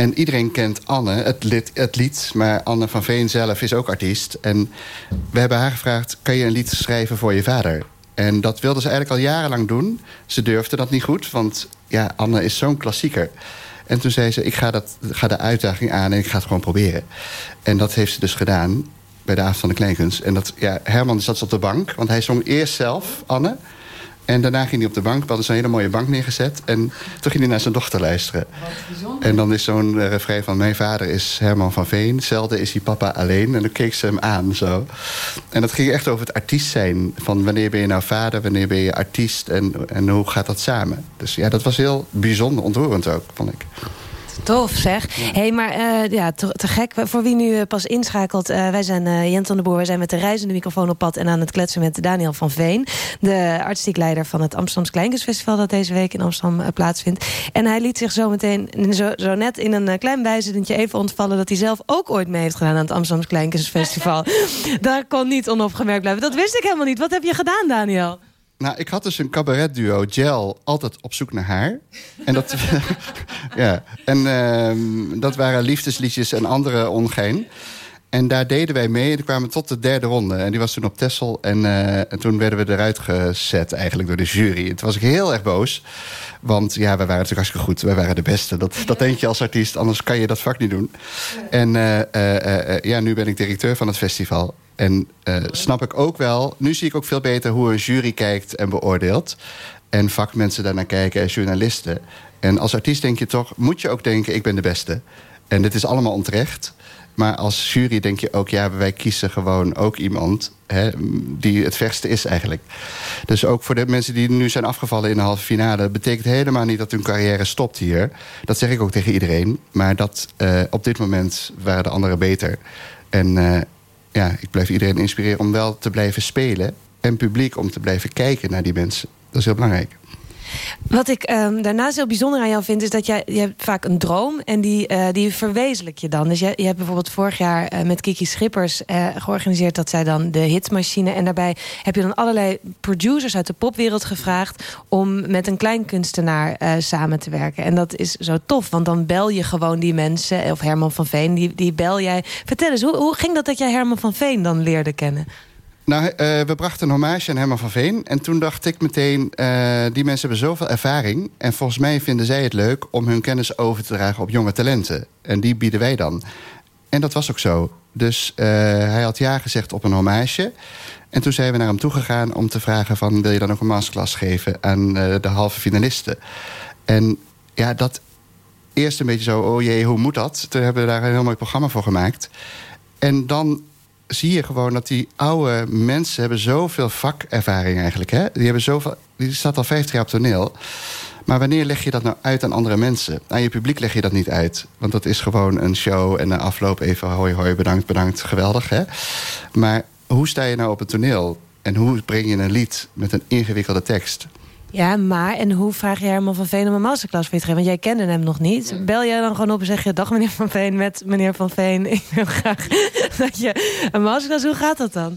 En iedereen kent Anne, het lied, het lied. Maar Anne van Veen zelf is ook artiest. En we hebben haar gevraagd... kan je een lied schrijven voor je vader? En dat wilde ze eigenlijk al jarenlang doen. Ze durfde dat niet goed, want ja, Anne is zo'n klassieker. En toen zei ze, ik ga, dat, ga de uitdaging aan en ik ga het gewoon proberen. En dat heeft ze dus gedaan bij de avond van de kleinkunst. En dat, ja, Herman zat op de bank, want hij zong eerst zelf, Anne. En daarna ging hij op de bank, we hadden zo'n hele mooie bank neergezet. En toen ging hij naar zijn dochter luisteren. En dan is zo'n uh, refrein van... mijn vader is Herman van Veen, zelden is hij papa alleen. En dan keek ze hem aan, zo. En dat ging echt over het artiest zijn. Van wanneer ben je nou vader, wanneer ben je artiest... en, en hoe gaat dat samen? Dus ja, dat was heel bijzonder ontroerend ook, vond ik. Tof zeg. Ja. hey, maar uh, ja, te, te, gek. Voor wie nu pas inschakelt. Uh, wij zijn uh, van de Boer. Wij zijn met de reizende microfoon op pad. En aan het kletsen met Daniel van Veen. De artistiek leider van het Amsterdams Kleinkunstfestival. Dat deze week in Amsterdam plaatsvindt. En hij liet zich zo meteen zo, zo net in een klein bijzinnetje even ontvallen. Dat hij zelf ook ooit mee heeft gedaan aan het Amsterdams Kleinkunstfestival. Daar kon niet onopgemerkt blijven. Dat wist ik helemaal niet. Wat heb je gedaan Daniel? Nou, ik had dus een cabaretduo, Gel, altijd op zoek naar haar. En dat, ja, en uh, dat waren liefdesliedjes en andere ongein. En daar deden wij mee. En kwamen tot de derde ronde. En die was toen op Tessel. En, uh, en, toen werden we eruit gezet eigenlijk door de jury. Toen was ik heel erg boos. Want ja, wij waren natuurlijk hartstikke goed. Wij waren de beste. Dat, dat denk je als artiest. Anders kan je dat vak niet doen. En uh, ja, nu ben ik directeur van het festival. En uh, snap ik ook wel... Nu zie ik ook veel beter hoe een jury kijkt en beoordeelt. En vakmensen daarnaar kijken en journalisten. En als artiest denk je toch... moet je ook denken, ik ben de beste. En dit is allemaal onterecht. Maar als jury denk je ook... ja, wij kiezen gewoon ook iemand... Hè, die het verste is eigenlijk. Dus ook voor de mensen die nu zijn afgevallen in de halve finale... betekent helemaal niet dat hun carrière stopt hier. Dat zeg ik ook tegen iedereen. Maar dat uh, op dit moment waren de anderen beter. En... Uh, ja, ik blijf iedereen inspireren om wel te blijven spelen. En publiek om te blijven kijken naar die mensen. Dat is heel belangrijk. Wat ik um, daarnaast heel bijzonder aan jou vind... is dat jij, je hebt vaak een droom en die, uh, die verwezenlijk je dan. Dus je, je hebt bijvoorbeeld vorig jaar uh, met Kiki Schippers uh, georganiseerd... dat zij dan de hitsmachine... en daarbij heb je dan allerlei producers uit de popwereld gevraagd... om met een kleinkunstenaar samen te werken. En dat is zo tof, want dan bel je gewoon die mensen... of Herman van Veen, die, die bel jij. Vertel eens, hoe, hoe ging dat dat jij Herman van Veen dan leerde kennen? Nou, uh, we brachten een hommage aan Herman van Veen. En toen dacht ik meteen, uh, die mensen hebben zoveel ervaring... en volgens mij vinden zij het leuk om hun kennis over te dragen op jonge talenten. En die bieden wij dan. En dat was ook zo. Dus uh, hij had ja gezegd op een hommage. En toen zijn we naar hem toegegaan om te vragen van... wil je dan ook een masterclass geven aan de halve finalisten? En ja, dat eerst een beetje zo, oh jee, hoe moet dat? Toen hebben we daar een heel mooi programma voor gemaakt. En dan zie je gewoon dat die oude mensen hebben zoveel vakervaring eigenlijk. Hè? Die, hebben zoveel, die staat al 50 jaar op toneel. Maar wanneer leg je dat nou uit aan andere mensen? Aan je publiek leg je dat niet uit. Want dat is gewoon een show en na afloop even hoi hoi, bedankt, bedankt, geweldig. Hè? Maar hoe sta je nou op het toneel? En hoe breng je een lied met een ingewikkelde tekst? Ja, maar en hoe vraag je Herman van Veen om een masterclass voor je te geven? Want jij kende hem nog niet. Bel jij dan gewoon op en zeg je... dag meneer Van Veen, met meneer Van Veen. Ik wil graag dat je een masterclass... Hoe gaat dat dan?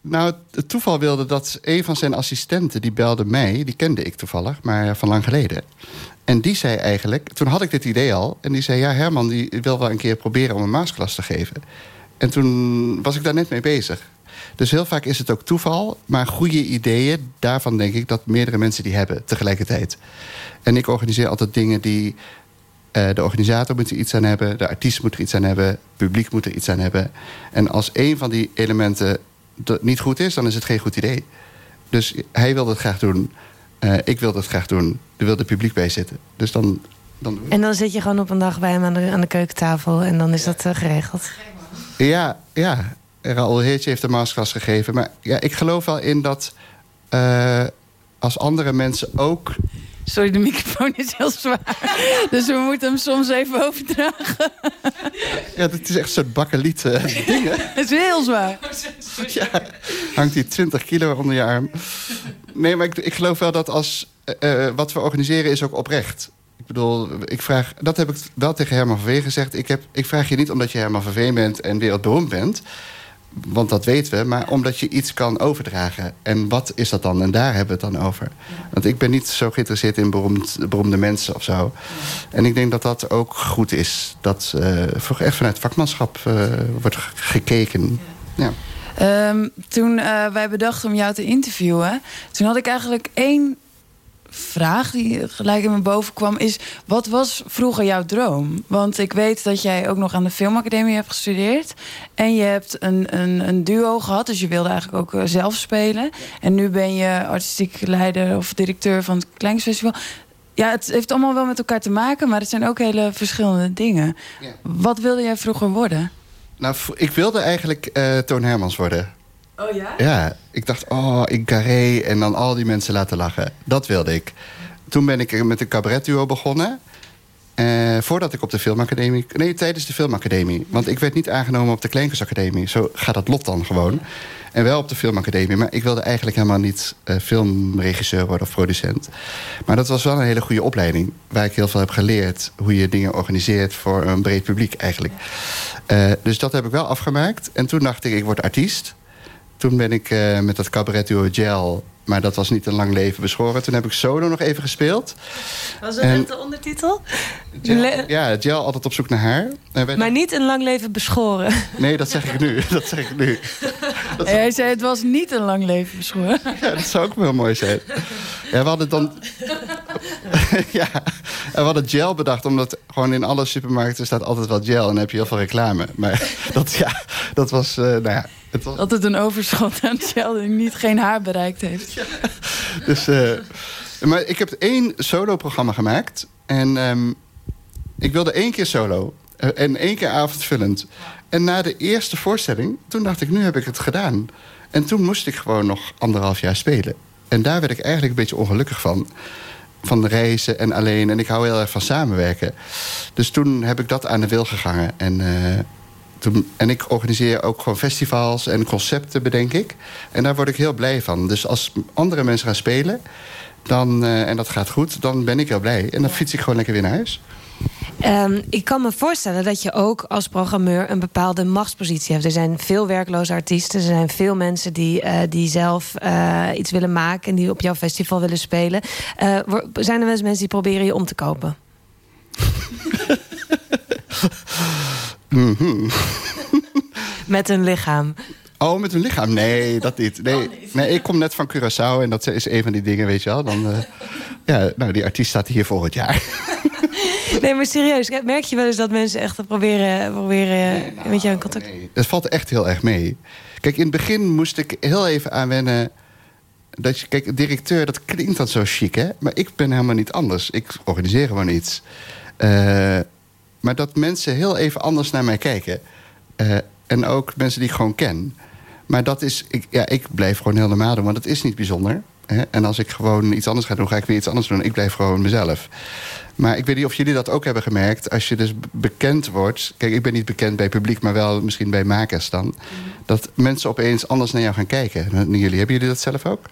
Nou, het toeval wilde dat een van zijn assistenten... die belde mij, die kende ik toevallig, maar van lang geleden. En die zei eigenlijk... Toen had ik dit idee al. En die zei, ja, Herman die wil wel een keer proberen... om een maasklas te geven. En toen was ik daar net mee bezig. Dus heel vaak is het ook toeval. Maar goede ideeën, daarvan denk ik dat meerdere mensen die hebben tegelijkertijd. En ik organiseer altijd dingen die... eh, de organisator moet er iets aan hebben, de artiest moet er iets aan hebben... het publiek moet er iets aan hebben. En als een van die elementen niet goed is, dan is het geen goed idee. Dus hij wilde het graag doen, eh, ik wilde het graag doen... er wilde het publiek bij zitten. Dus dan, dan. En dan zit je gewoon op een dag bij hem aan de, aan de keukentafel en dan is dat eh, geregeld. Ja, ja. Raoul Heertje heeft de masterclass gegeven. Maar ja, ik geloof wel in dat eh, als andere mensen ook... Sorry, de microfoon is heel zwaar. Dus we moeten hem soms even overdragen. Ja, het is echt zo'n bakkeliet dingen. Het is heel zwaar. Ja, hangt die 20 kilo onder je arm. Nee, maar ik, ik geloof wel dat als... eh, eh, wat we organiseren is ook oprecht. Ik bedoel, ik vraag, dat heb ik wel tegen Herman van Veen gezegd. Ik, heb, ik vraag je niet omdat je Herman van Veen bent en wereldberoemd bent. Want dat weten we. Maar omdat je iets kan overdragen. En wat is dat dan? En daar hebben we het dan over. Want ik ben niet zo geïnteresseerd in beroemd, beroemde mensen of zo. En ik denk dat dat ook goed is. Dat uh, echt vanuit vakmanschap uh, wordt gekeken. Ja. Um, toen uh, wij bedachten om jou te interviewen... toen had ik eigenlijk één vraag die gelijk in me boven kwam... is, wat was vroeger jouw droom? Want ik weet dat jij ook nog aan de filmacademie hebt gestudeerd... en je hebt een, een, een duo gehad, dus je wilde eigenlijk ook uh, zelf spelen. En nu ben je artistiek leider of directeur van het Kleinkunstfestival. Ja, het heeft allemaal wel met elkaar te maken... maar het zijn ook hele verschillende dingen. Ja. Wat wilde jij vroeger worden? Nou, ik wilde eigenlijk uh, Toon Hermans worden. Oh ja? Ja, ik dacht, oh, in Carré en dan al die mensen laten lachen. Dat wilde ik. Toen ben ik met een cabaretduo begonnen. Uh, voordat ik op de filmacademie... Nee, tijdens de filmacademie. Want ik werd niet aangenomen op de Kleinkunstacademie. Zo gaat dat lot dan gewoon. En wel op de filmacademie. Maar ik wilde eigenlijk helemaal niet uh, filmregisseur worden of producent. Maar dat was wel een hele goede opleiding. Waar ik heel veel heb geleerd. Hoe je dingen organiseert voor een breed publiek eigenlijk. Uh, dus dat heb ik wel afgemaakt. En toen dacht ik, ik word artiest. Toen ben ik uh, met dat cabaretduo Gel... maar dat was niet een lang leven beschoren. Toen heb ik solo nog even gespeeld. Was dat en... de ondertitel? Gel, ja, Gel altijd op zoek naar haar. Wij... Maar niet een lang leven beschoren. Nee, dat zeg ik nu. Dat zeg ik nu. Dat Hij zei het was niet een lang leven beschoren. Ja, dat zou ook wel mooi zijn. Ja, we hadden dan... ja, en we hadden gel bedacht, omdat gewoon in alle supermarkten staat altijd wel gel. En dan heb je heel veel reclame. Maar dat, ja, dat was, uh, nou ja... Het was... Altijd een overschot aan die niet geen haar bereikt heeft. Ja. Dus, uh, maar ik heb één solo-programma gemaakt. En um, ik wilde één keer solo. Uh, en één keer avondvullend. En na de eerste voorstelling, toen dacht ik, nu heb ik het gedaan. En toen moest ik gewoon nog anderhalf jaar spelen. En daar werd ik eigenlijk een beetje ongelukkig van. Van reizen en alleen. En ik hou heel erg van samenwerken. Dus toen heb ik dat aan de wil gegangen. En, uh, toen, en ik organiseer ook gewoon festivals en concepten, bedenk ik. En daar word ik heel blij van. Dus als andere mensen gaan spelen, dan, uh, en dat gaat goed, dan ben ik heel blij. En dan fiets ik gewoon lekker weer naar huis. Um, ik kan me voorstellen dat je ook als programmeur een bepaalde machtspositie hebt. Er zijn veel werkloze artiesten. Er zijn veel mensen die, uh, die zelf uh, iets willen maken... en die op jouw festival willen spelen. Uh, zijn er wel eens mensen die proberen je om te kopen? mm -hmm. Met een lichaam. Oh, met een lichaam? Nee, dat niet. Nee, nee, ik kom net van Curaçao en dat is een van die dingen, weet je wel. Dan, ja, nou, die artiest staat hier volgend jaar. Nee, maar serieus, merk je wel eens dat mensen echt proberen, proberen nee, nou, met jou in contact? Nee, het valt echt heel erg mee. Kijk, in het begin moest ik heel even aanwennen... Dat je, kijk, directeur, dat klinkt dan zo chic, hè? Maar ik ben helemaal niet anders. Ik organiseer gewoon iets. Uh, maar dat mensen heel even anders naar mij kijken. Uh, en ook mensen die ik gewoon ken. Maar dat is, ik, ja, ik blijf gewoon heel normaal doen, want het is niet bijzonder. Hè? En als ik gewoon iets anders ga doen, ga ik weer iets anders doen. Ik blijf gewoon mezelf. Maar ik weet niet of jullie dat ook hebben gemerkt. Als je dus bekend wordt... Kijk, ik ben niet bekend bij publiek, maar wel misschien bij makers dan. Dat mensen opeens anders naar jou gaan kijken. Jullie. Hebben jullie dat zelf ook?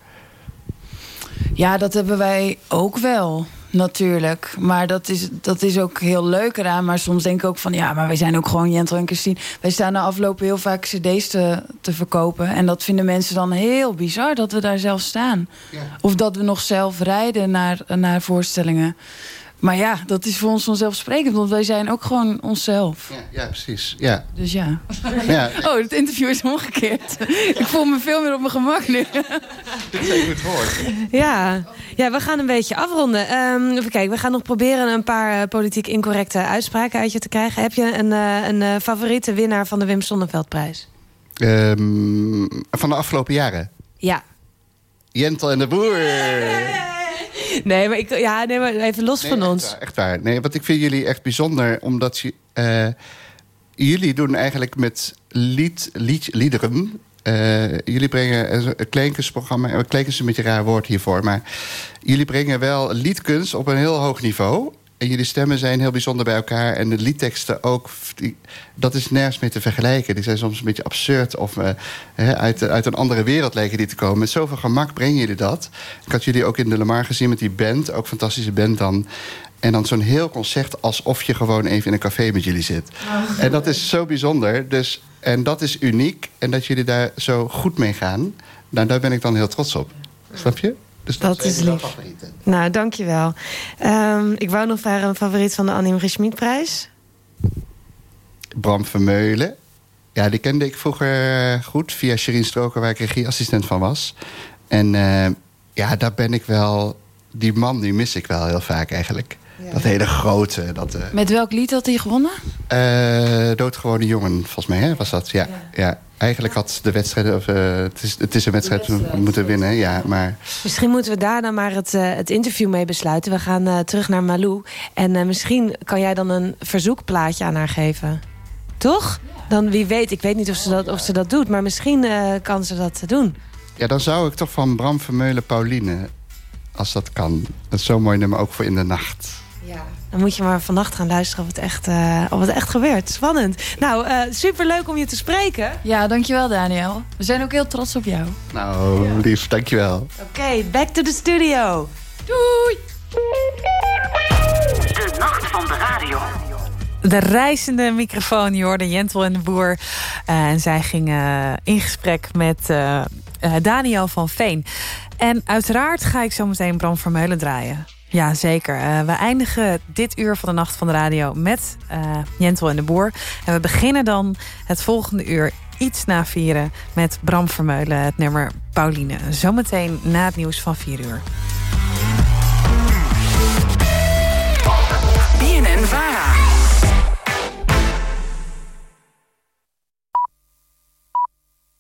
Ja, dat hebben wij ook wel. Natuurlijk. Maar dat is, dat is ook heel leuk eraan. Maar soms denk ik ook van... ja, maar wij zijn ook gewoon Jentel en Christine. Wij staan na aflopen heel vaak cd's te, te verkopen. En dat vinden mensen dan heel bizar dat we daar zelf staan. Of dat we nog zelf rijden naar, naar voorstellingen. Maar ja, dat is voor ons vanzelfsprekend. Want wij zijn ook gewoon onszelf. Ja, ja precies. Ja. Dus ja. Ja. Oh, het interview is omgekeerd. ik voel me veel meer op mijn gemak nu. Dit is goed hoort. Ja. ja, we gaan een beetje afronden. Ehm, even kijken, we gaan nog proberen een paar eh, politiek incorrecte uitspraken uit je te krijgen. Heb je een, eh, een eh, favoriete winnaar van de Wim Sonnenveldprijs? Ehm, van de afgelopen jaren. Ja. Jentel en de Boer. Nee, maar, ik, ja, nee, maar even los van ons. Echt waar. Nee, want ik vind jullie echt bijzonder, omdat je, eh, jullie doen eigenlijk met lied, lied, liederen. eh, jullie brengen een kleinkunstprogramma. Een kleinkunst is een beetje een raar woord hiervoor, maar jullie brengen wel liedkunst op een heel hoog niveau. En jullie stemmen zijn heel bijzonder bij elkaar. En de liedteksten ook. Die, dat is nergens mee te vergelijken. Die zijn soms een beetje absurd. Of eh, uit, uit een andere wereld lijken die te komen. Met zoveel gemak brengen jullie dat. Ik had jullie ook in de Lamar gezien met die band. Ook fantastische band dan. En dan zo'n heel concert alsof je gewoon even in een café met jullie zit. En dat is zo bijzonder. Dus, en dat is uniek. En dat jullie daar zo goed mee gaan. Nou, daar ben ik dan heel trots op. Snap je? Dus Dat is lief. favorieten. Nou, dankjewel. Ehm ik wou nog vragen een favoriet van de Annie M. Schmid-prijs. Bram Vermeulen. Ja, die kende ik vroeger eh, goed via Sherine Stroker, waar ik regieassistent van was. En eh, ja, daar ben ik wel. Die man, die mis ik wel heel vaak eigenlijk. Dat hele grote. Dat, eh, Met welk lied had hij gewonnen? eh, doodgewone jongen, volgens mij, hè, was dat. Ja, ja. Eigenlijk had de wedstrijd. Of, eh, het, is, het is een wedstrijd, we moeten winnen. Ja, maar Misschien moeten we daar dan maar het, eh, het interview mee besluiten. We gaan eh, terug naar Malou. En eh, misschien kan jij dan een verzoekplaatje aan haar geven. Toch? Dan wie weet, ik weet niet of ze dat, of ze dat doet. Maar misschien eh, kan ze dat doen. ja, dan zou ik toch van Bram Vermeulen Pauline. Als dat kan. Dat is zo'n mooi nummer, ook voor in de nacht. Dan moet je maar vannacht gaan luisteren of het echt, eh, of het echt gebeurt. Spannend. Nou, eh superleuk om je te spreken. Ja, dankjewel Daniel. We zijn ook heel trots op jou. Nou, lief, dankjewel. Oké, back to the studio. Doei! De nacht van de radio. De reizende microfoon, je hoorde Jentel en de Boer. Eh, en zij gingen in gesprek met eh, eh, Daniel van Veen. En uiteraard ga ik zo meteen Bram Vermeulen draaien. Ja, zeker. Eh, we eindigen dit uur van de Nacht van de Radio met eh, Jentel en de Boer. En we beginnen dan het volgende uur iets na vieren... met Bram Vermeulen, het nummer Pauline. Zometeen na het nieuws van 4 uur. BNN Vara.